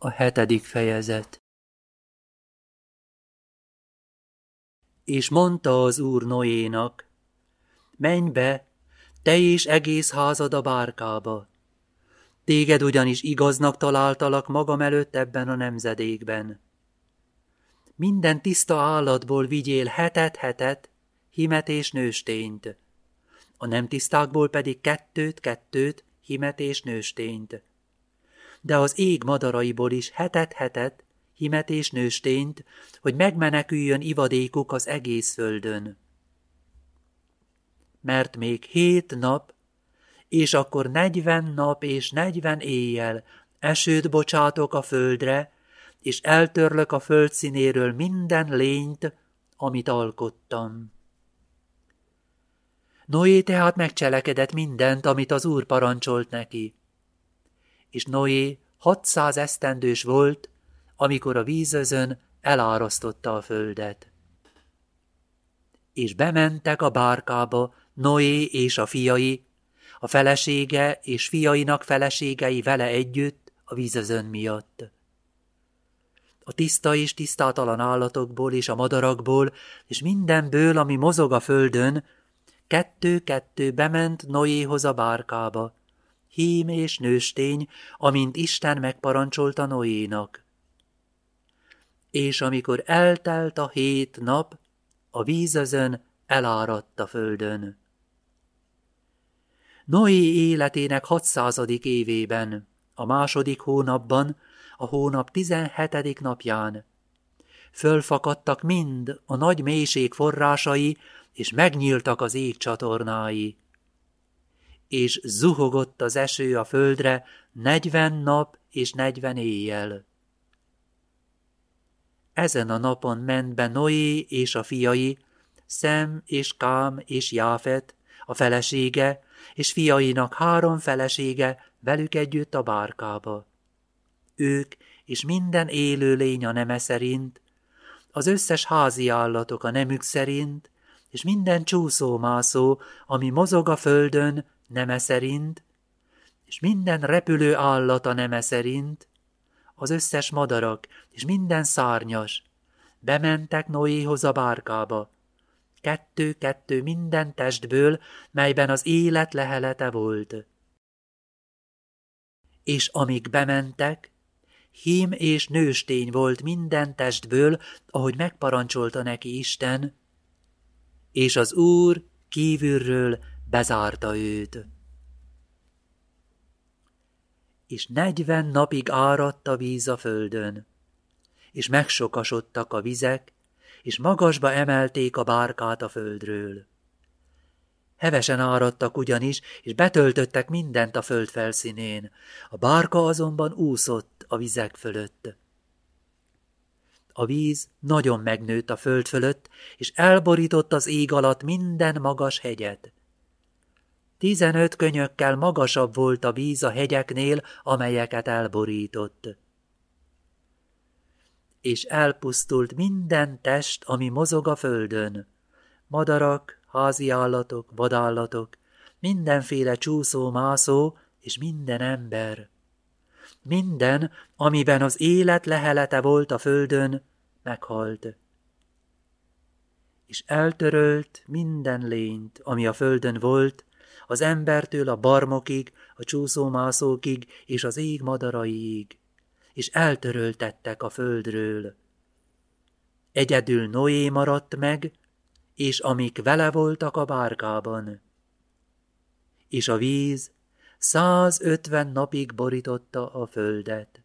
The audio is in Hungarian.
A hetedik fejezet És mondta az úr Noénak, menj be, te és egész házad a bárkába. Téged ugyanis igaznak találtalak magam előtt ebben a nemzedékben. Minden tiszta állatból vigyél hetet-hetet, himet és nőstényt, a nem tisztákból pedig kettőt-kettőt, himet és nőstényt de az ég madaraiból is hetet-hetet, himet és nőstényt, hogy megmeneküljön ivadékuk az egész földön. Mert még hét nap, és akkor negyven nap és negyven éjjel esőt bocsátok a földre, és eltörlök a föld színéről minden lényt, amit alkottam. Noé tehát megcselekedett mindent, amit az Úr parancsolt neki és Noé 600 esztendős volt, amikor a vízözön elárasztotta a földet. És bementek a bárkába Noé és a fiai, a felesége és fiainak feleségei vele együtt a vízözön miatt. A tiszta és tisztátalan állatokból és a madarakból, és mindenből, ami mozog a földön, kettő-kettő bement Noéhoz a bárkába, hím és nőstény, amint Isten megparancsolta Noénak. És amikor eltelt a hét nap, a vízözön eláradt a földön. Noé életének hatszázadik évében, a második hónapban, a hónap tizenhetedik napján, fölfakadtak mind a nagy mélység forrásai, és megnyíltak az ég csatornái és zuhogott az eső a földre negyven nap és negyven éjjel. Ezen a napon ment be Noé és a fiai, Szem és Kám és Jáfet, a felesége, és fiainak három felesége velük együtt a bárkába. Ők és minden élő lény a neme szerint, az összes házi állatok a nemük szerint, és minden csúszómászó, ami mozog a földön, neme szerint, és minden repülő állat a neme szerint, az összes madarak és minden szárnyas, bementek Noéhoz a bárkába, kettő-kettő minden testből, melyben az élet lehelete volt. És amíg bementek, hím és nőstény volt minden testből, ahogy megparancsolta neki Isten, és az Úr kívülről bezárta őt. És negyven napig áradt a víz a földön, és megsokasodtak a vizek, és magasba emelték a bárkát a földről. Hevesen áradtak ugyanis, és betöltöttek mindent a föld felszínén, a bárka azonban úszott a vizek fölött. A víz nagyon megnőtt a föld fölött, és elborított az ég alatt minden magas hegyet. Tizenöt könyökkel magasabb volt a víz a hegyeknél, amelyeket elborított. És elpusztult minden test, ami mozog a földön. Madarak, házi állatok, vadállatok, mindenféle csúszó-mászó és minden ember. Minden, amiben az élet lehelete volt a földön, meghalt. És eltörölt minden lényt, ami a földön volt, az embertől a barmokig, a csúszómászókig és az ég madaraiig, és eltöröltettek a földről. Egyedül Noé maradt meg, és amik vele voltak a bárkában. És a víz 150 napig borította a földet.